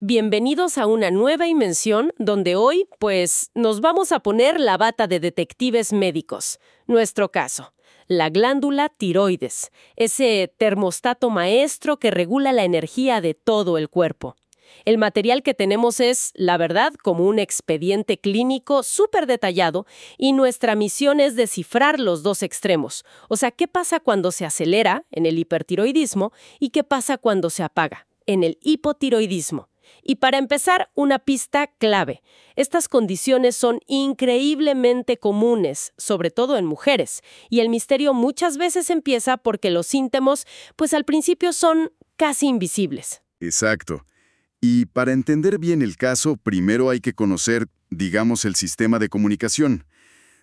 Bienvenidos a una nueva invención donde hoy, pues, nos vamos a poner la bata de detectives médicos. Nuestro caso, la glándula tiroides, ese termostato maestro que regula la energía de todo el cuerpo. El material que tenemos es, la verdad, como un expediente clínico súper detallado y nuestra misión es descifrar los dos extremos. O sea, ¿qué pasa cuando se acelera en el hipertiroidismo y qué pasa cuando se apaga en el hipotiroidismo? Y para empezar, una pista clave. Estas condiciones son increíblemente comunes, sobre todo en mujeres, y el misterio muchas veces empieza porque los síntomas, pues al principio son casi invisibles. Exacto. Y para entender bien el caso, primero hay que conocer, digamos, el sistema de comunicación.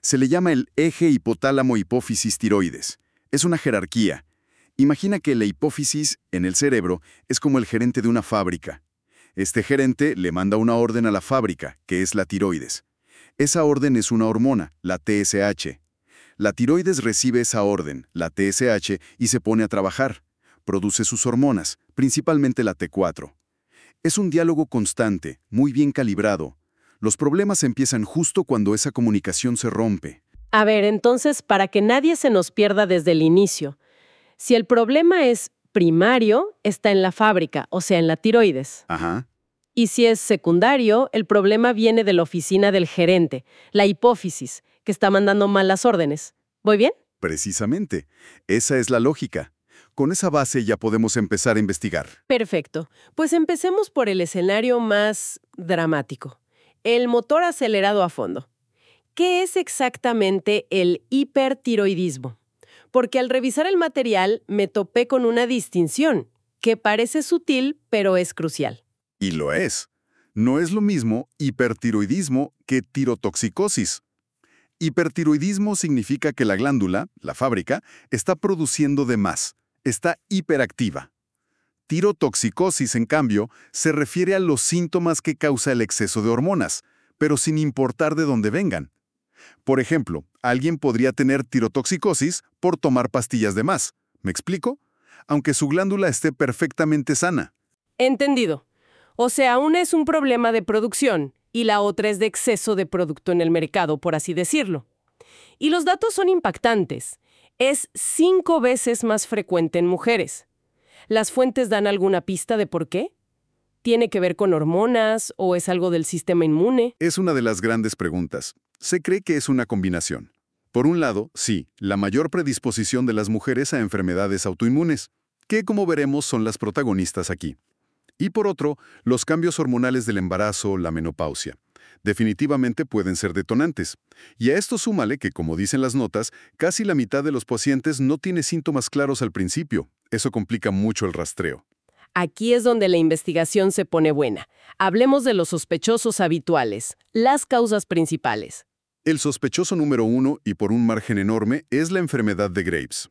Se le llama el eje hipotálamo-hipófisis tiroides. Es una jerarquía. Imagina que la hipófisis, en el cerebro, es como el gerente de una fábrica. Este gerente le manda una orden a la fábrica, que es la tiroides. Esa orden es una hormona, la TSH. La tiroides recibe esa orden, la TSH, y se pone a trabajar. Produce sus hormonas, principalmente la T4. Es un diálogo constante, muy bien calibrado. Los problemas empiezan justo cuando esa comunicación se rompe. A ver, entonces, para que nadie se nos pierda desde el inicio, si el problema es primario está en la fábrica, o sea, en la tiroides. Ajá. Y si es secundario, el problema viene de la oficina del gerente, la hipófisis, que está mandando malas órdenes. ¿Voy bien? Precisamente. Esa es la lógica. Con esa base ya podemos empezar a investigar. Perfecto. Pues empecemos por el escenario más dramático. El motor acelerado a fondo. ¿Qué es exactamente el hipertiroidismo? Porque al revisar el material me topé con una distinción, que parece sutil, pero es crucial. Y lo es. No es lo mismo hipertiroidismo que tirotoxicosis. Hipertiroidismo significa que la glándula, la fábrica, está produciendo de más, está hiperactiva. Tirotoxicosis, en cambio, se refiere a los síntomas que causa el exceso de hormonas, pero sin importar de dónde vengan. Por ejemplo, alguien podría tener tirotoxicosis por tomar pastillas de más. ¿Me explico? Aunque su glándula esté perfectamente sana. Entendido. O sea, una es un problema de producción y la otra es de exceso de producto en el mercado, por así decirlo. Y los datos son impactantes. Es cinco veces más frecuente en mujeres. ¿Las fuentes dan alguna pista de por qué? ¿Tiene que ver con hormonas o es algo del sistema inmune? Es una de las grandes preguntas. Se cree que es una combinación. Por un lado, sí, la mayor predisposición de las mujeres a enfermedades autoinmunes, que como veremos son las protagonistas aquí. Y por otro, los cambios hormonales del embarazo, la menopausia. Definitivamente pueden ser detonantes. Y a esto súmale que, como dicen las notas, casi la mitad de los pacientes no tiene síntomas claros al principio. Eso complica mucho el rastreo. Aquí es donde la investigación se pone buena. Hablemos de los sospechosos habituales, las causas principales. El sospechoso número uno, y por un margen enorme, es la enfermedad de Graves.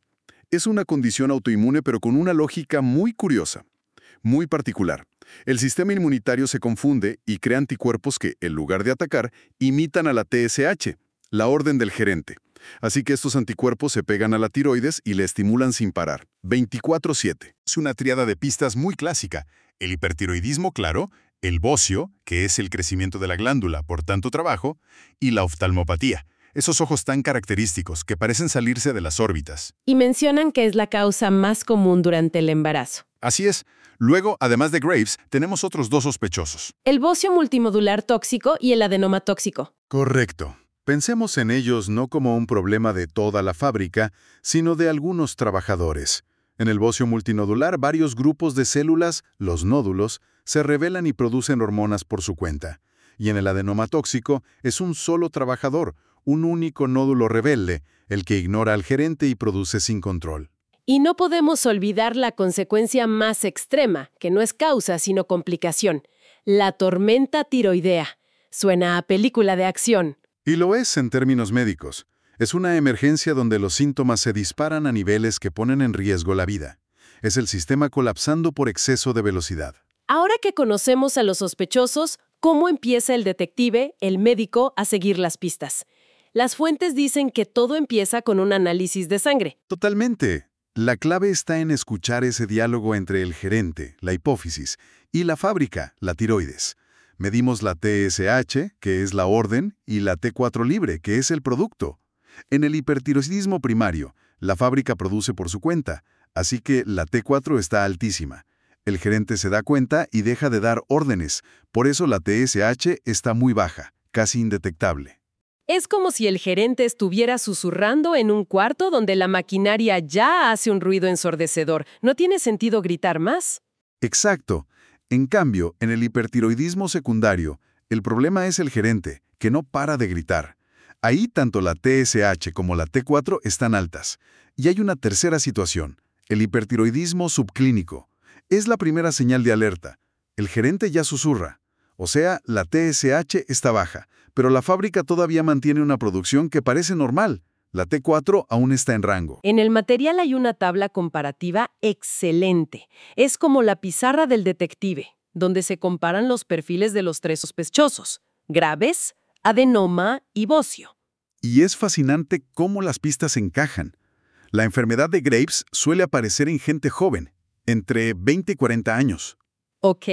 Es una condición autoinmune pero con una lógica muy curiosa, muy particular. El sistema inmunitario se confunde y crea anticuerpos que, en lugar de atacar, imitan a la TSH, la orden del gerente. Así que estos anticuerpos se pegan a la tiroides y le estimulan sin parar, 24-7. Es una triada de pistas muy clásica. El hipertiroidismo, claro, el bocio, que es el crecimiento de la glándula por tanto trabajo, y la oftalmopatía, esos ojos tan característicos que parecen salirse de las órbitas. Y mencionan que es la causa más común durante el embarazo. Así es. Luego, además de Graves, tenemos otros dos sospechosos. El bocio multimodular tóxico y el adenoma tóxico. Correcto. Pensemos en ellos no como un problema de toda la fábrica, sino de algunos trabajadores. En el bocio multinodular, varios grupos de células, los nódulos, se revelan y producen hormonas por su cuenta. Y en el adenoma tóxico es un solo trabajador, un único nódulo rebelde, el que ignora al gerente y produce sin control. Y no podemos olvidar la consecuencia más extrema, que no es causa sino complicación, la tormenta tiroidea. Suena a película de acción. Y lo es en términos médicos. Es una emergencia donde los síntomas se disparan a niveles que ponen en riesgo la vida. Es el sistema colapsando por exceso de velocidad. Ahora que conocemos a los sospechosos, ¿cómo empieza el detective, el médico, a seguir las pistas? Las fuentes dicen que todo empieza con un análisis de sangre. Totalmente. La clave está en escuchar ese diálogo entre el gerente, la hipófisis, y la fábrica, la tiroides. Medimos la TSH, que es la orden, y la T4 libre, que es el producto. En el hipertiroidismo primario, la fábrica produce por su cuenta, así que la T4 está altísima. El gerente se da cuenta y deja de dar órdenes, por eso la TSH está muy baja, casi indetectable. Es como si el gerente estuviera susurrando en un cuarto donde la maquinaria ya hace un ruido ensordecedor. No tiene sentido gritar más. Exacto. En cambio, en el hipertiroidismo secundario, el problema es el gerente, que no para de gritar. Ahí tanto la TSH como la T4 están altas. Y hay una tercera situación, el hipertiroidismo subclínico. Es la primera señal de alerta. El gerente ya susurra. O sea, la TSH está baja, pero la fábrica todavía mantiene una producción que parece normal. La T4 aún está en rango. En el material hay una tabla comparativa excelente. Es como la pizarra del detective, donde se comparan los perfiles de los tres sospechosos, graves, adenoma y bocio. Y es fascinante cómo las pistas encajan. La enfermedad de Graves suele aparecer en gente joven, entre 20 y 40 años. Ok,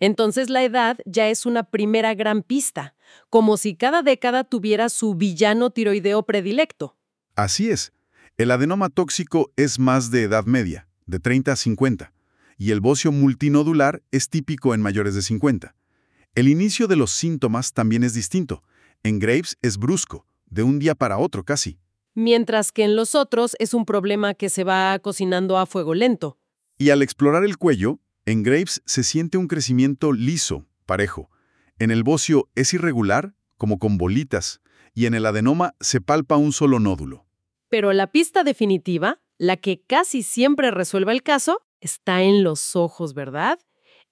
entonces la edad ya es una primera gran pista, como si cada década tuviera su villano tiroideo predilecto. Así es. El adenoma tóxico es más de edad media, de 30 a 50, y el bocio multinodular es típico en mayores de 50. El inicio de los síntomas también es distinto. En Graves es brusco, de un día para otro casi. Mientras que en los otros es un problema que se va cocinando a fuego lento. Y al explorar el cuello, en Graves se siente un crecimiento liso, parejo. En el bocio es irregular, como con bolitas, y en el adenoma se palpa un solo nódulo. Pero la pista definitiva, la que casi siempre resuelve el caso, está en los ojos, ¿verdad?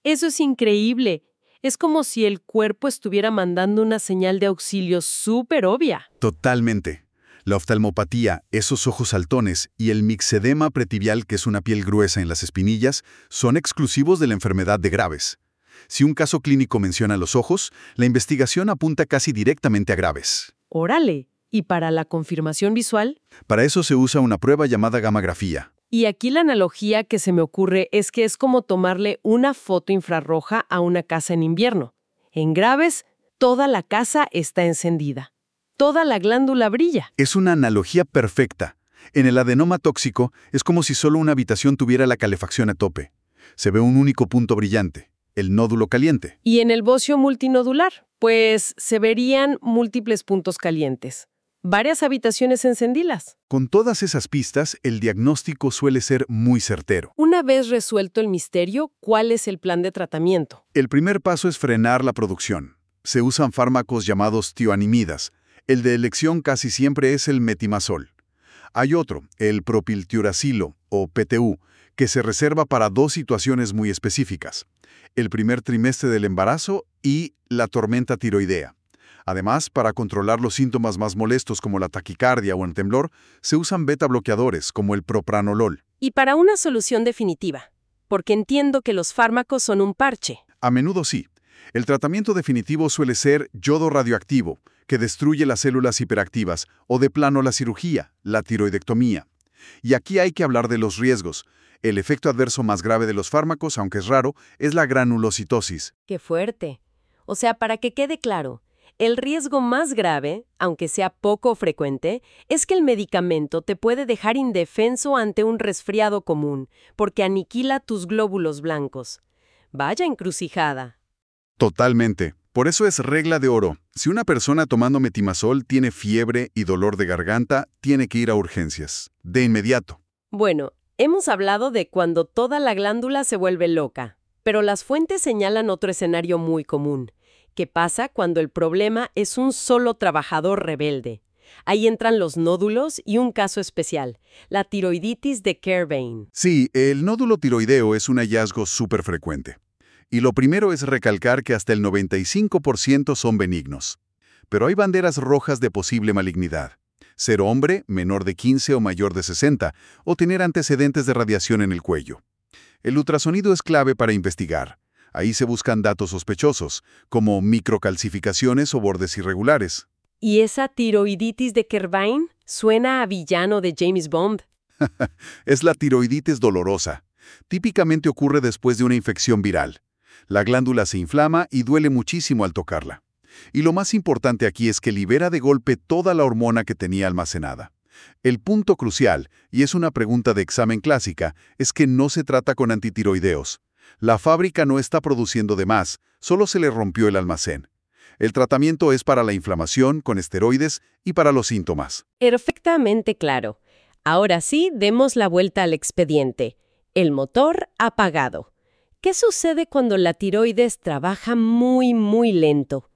Eso es increíble. Es como si el cuerpo estuviera mandando una señal de auxilio súper obvia. Totalmente. La oftalmopatía, esos ojos saltones y el mixedema pretibial, que es una piel gruesa en las espinillas, son exclusivos de la enfermedad de Graves. Si un caso clínico menciona los ojos, la investigación apunta casi directamente a Graves. Órale. ¿Y para la confirmación visual? Para eso se usa una prueba llamada gamografía. Y aquí la analogía que se me ocurre es que es como tomarle una foto infrarroja a una casa en invierno. En Graves, toda la casa está encendida toda la glándula brilla. Es una analogía perfecta. En el adenoma tóxico es como si solo una habitación tuviera la calefacción a tope. Se ve un único punto brillante, el nódulo caliente. Y en el bocio multinodular, pues se verían múltiples puntos calientes. Varias habitaciones encendidas. Con todas esas pistas, el diagnóstico suele ser muy certero. Una vez resuelto el misterio, ¿cuál es el plan de tratamiento? El primer paso es frenar la producción. Se usan fármacos llamados tioanimidas, el de elección casi siempre es el metimazol. Hay otro, el propiltiuracilo, o PTU, que se reserva para dos situaciones muy específicas, el primer trimestre del embarazo y la tormenta tiroidea. Además, para controlar los síntomas más molestos como la taquicardia o el temblor, se usan beta bloqueadores como el propranolol. Y para una solución definitiva, porque entiendo que los fármacos son un parche. A menudo sí. El tratamiento definitivo suele ser yodo radioactivo, que destruye las células hiperactivas, o de plano la cirugía, la tiroidectomía. Y aquí hay que hablar de los riesgos. El efecto adverso más grave de los fármacos, aunque es raro, es la granulocitosis. ¡Qué fuerte! O sea, para que quede claro, el riesgo más grave, aunque sea poco frecuente, es que el medicamento te puede dejar indefenso ante un resfriado común, porque aniquila tus glóbulos blancos. Vaya encrucijada. Totalmente. Por eso es regla de oro. Si una persona tomando metimazol tiene fiebre y dolor de garganta, tiene que ir a urgencias. De inmediato. Bueno, hemos hablado de cuando toda la glándula se vuelve loca, pero las fuentes señalan otro escenario muy común. ¿Qué pasa cuando el problema es un solo trabajador rebelde? Ahí entran los nódulos y un caso especial, la tiroiditis de Kerbein. Sí, el nódulo tiroideo es un hallazgo súper frecuente. Y lo primero es recalcar que hasta el 95% son benignos. Pero hay banderas rojas de posible malignidad. Ser hombre, menor de 15 o mayor de 60, o tener antecedentes de radiación en el cuello. El ultrasonido es clave para investigar. Ahí se buscan datos sospechosos, como microcalcificaciones o bordes irregulares. ¿Y esa tiroiditis de Kervain suena a villano de James Bond? es la tiroiditis dolorosa. Típicamente ocurre después de una infección viral. La glándula se inflama y duele muchísimo al tocarla. Y lo más importante aquí es que libera de golpe toda la hormona que tenía almacenada. El punto crucial, y es una pregunta de examen clásica, es que no se trata con antitiroideos. La fábrica no está produciendo de más, solo se le rompió el almacén. El tratamiento es para la inflamación con esteroides y para los síntomas. Perfectamente claro. Ahora sí, demos la vuelta al expediente. El motor apagado. ¿Qué sucede cuando la tiroides trabaja muy, muy lento?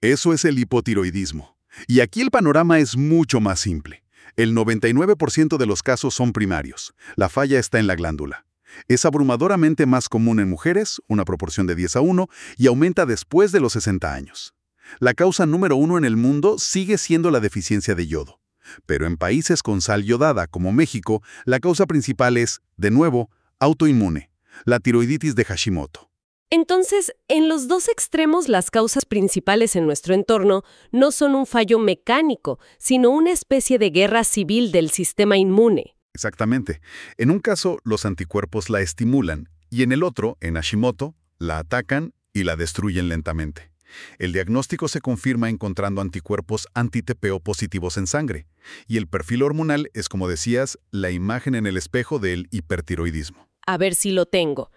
Eso es el hipotiroidismo. Y aquí el panorama es mucho más simple. El 99% de los casos son primarios. La falla está en la glándula. Es abrumadoramente más común en mujeres, una proporción de 10 a 1, y aumenta después de los 60 años. La causa número uno en el mundo sigue siendo la deficiencia de yodo. Pero en países con sal yodada como México, la causa principal es, de nuevo, autoinmune, la tiroiditis de Hashimoto. Entonces, en los dos extremos las causas principales en nuestro entorno no son un fallo mecánico, sino una especie de guerra civil del sistema inmune. Exactamente. En un caso, los anticuerpos la estimulan y en el otro, en Hashimoto, la atacan y la destruyen lentamente. El diagnóstico se confirma encontrando anticuerpos anti-TPO positivos en sangre, y el perfil hormonal es, como decías, la imagen en el espejo del hipertiroidismo. A ver si lo tengo.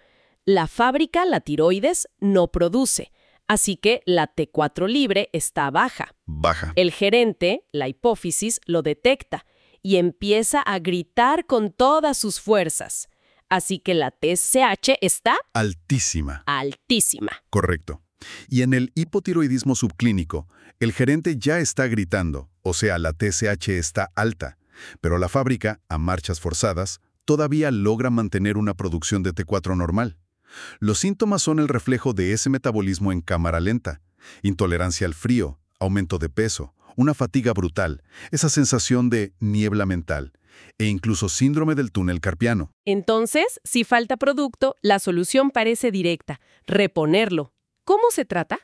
La fábrica, la tiroides, no produce, así que la T4 libre está baja. Baja. El gerente, la hipófisis, lo detecta y empieza a gritar con todas sus fuerzas. Así que la TSH está altísima. Altísima. Correcto. Y en el hipotiroidismo subclínico, el gerente ya está gritando, o sea, la TSH está alta, pero la fábrica, a marchas forzadas, todavía logra mantener una producción de T4 normal. Los síntomas son el reflejo de ese metabolismo en cámara lenta, intolerancia al frío, aumento de peso, una fatiga brutal, esa sensación de niebla mental e incluso síndrome del túnel carpiano. Entonces, si falta producto, la solución parece directa, reponerlo. ¿Cómo se trata?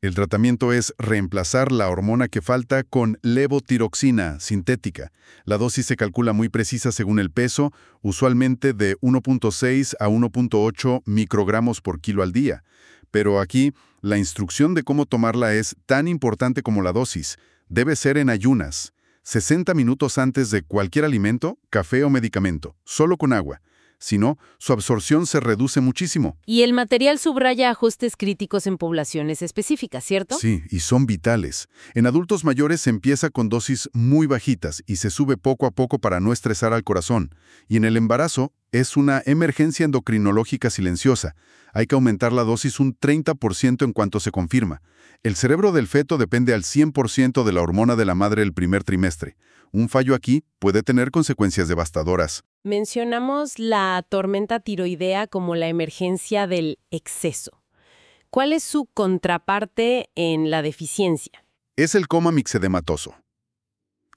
El tratamiento es reemplazar la hormona que falta con levotiroxina sintética. La dosis se calcula muy precisa según el peso, usualmente de 1.6 a 1.8 microgramos por kilo al día. Pero aquí, la instrucción de cómo tomarla es tan importante como la dosis. Debe ser en ayunas, 60 minutos antes de cualquier alimento, café o medicamento, solo con agua. Si no, su absorción se reduce muchísimo. Y el material subraya ajustes críticos en poblaciones específicas, ¿cierto? Sí, y son vitales. En adultos mayores se empieza con dosis muy bajitas y se sube poco a poco para no estresar al corazón. Y en el embarazo es una emergencia endocrinológica silenciosa. Hay que aumentar la dosis un 30% en cuanto se confirma. El cerebro del feto depende al 100% de la hormona de la madre el primer trimestre. Un fallo aquí puede tener consecuencias devastadoras. Mencionamos la tormenta tiroidea como la emergencia del exceso. ¿Cuál es su contraparte en la deficiencia? Es el coma mixedematoso.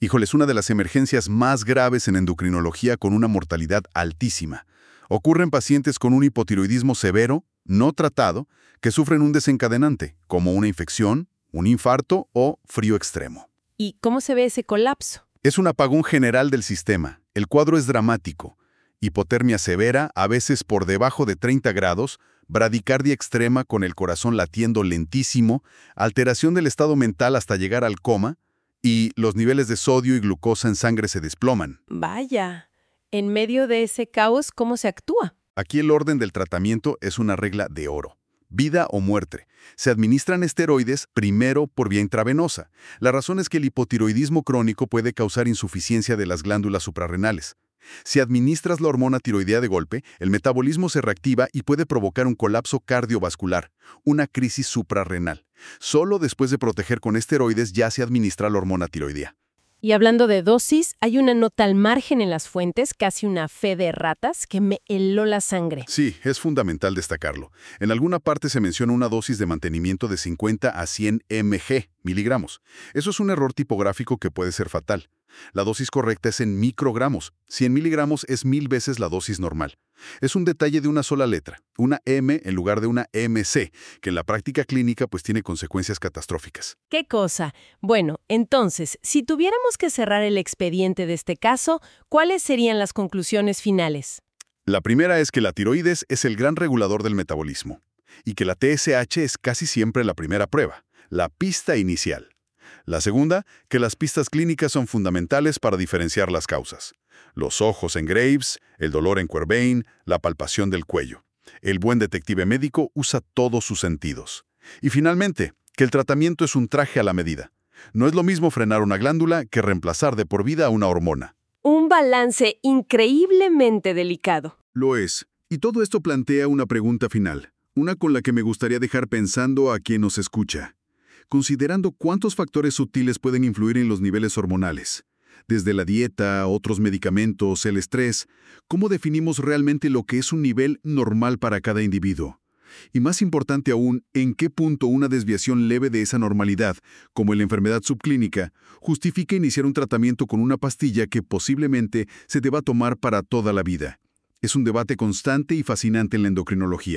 Híjole, es una de las emergencias más graves en endocrinología con una mortalidad altísima. Ocurre en pacientes con un hipotiroidismo severo, no tratado, que sufren un desencadenante, como una infección, un infarto o frío extremo. ¿Y cómo se ve ese colapso? Es un apagón general del sistema. El cuadro es dramático. Hipotermia severa, a veces por debajo de 30 grados, bradicardia extrema con el corazón latiendo lentísimo, alteración del estado mental hasta llegar al coma, y los niveles de sodio y glucosa en sangre se desploman. Vaya, en medio de ese caos, ¿cómo se actúa? Aquí el orden del tratamiento es una regla de oro vida o muerte. Se administran esteroides primero por vía intravenosa. La razón es que el hipotiroidismo crónico puede causar insuficiencia de las glándulas suprarrenales. Si administras la hormona tiroidea de golpe, el metabolismo se reactiva y puede provocar un colapso cardiovascular, una crisis suprarrenal. Solo después de proteger con esteroides ya se administra la hormona tiroidea. Y hablando de dosis, hay una nota al margen en las fuentes, casi una fe de ratas, que me heló la sangre. Sí, es fundamental destacarlo. En alguna parte se menciona una dosis de mantenimiento de 50 a 100 mg, miligramos. Eso es un error tipográfico que puede ser fatal. La dosis correcta es en microgramos. 100 miligramos es mil veces la dosis normal. Es un detalle de una sola letra, una M en lugar de una MC, que en la práctica clínica pues tiene consecuencias catastróficas. ¿Qué cosa? Bueno, entonces, si tuviéramos que cerrar el expediente de este caso, ¿cuáles serían las conclusiones finales? La primera es que la tiroides es el gran regulador del metabolismo y que la TSH es casi siempre la primera prueba, la pista inicial. La segunda, que las pistas clínicas son fundamentales para diferenciar las causas. Los ojos en Graves, el dolor en Quervain, la palpación del cuello. El buen detective médico usa todos sus sentidos. Y finalmente, que el tratamiento es un traje a la medida. No es lo mismo frenar una glándula que reemplazar de por vida a una hormona. Un balance increíblemente delicado. Lo es. Y todo esto plantea una pregunta final, una con la que me gustaría dejar pensando a quien nos escucha considerando cuántos factores sutiles pueden influir en los niveles hormonales. Desde la dieta, otros medicamentos, el estrés, ¿cómo definimos realmente lo que es un nivel normal para cada individuo? Y más importante aún, ¿en qué punto una desviación leve de esa normalidad, como en la enfermedad subclínica, justifica iniciar un tratamiento con una pastilla que posiblemente se deba tomar para toda la vida? Es un debate constante y fascinante en la endocrinología.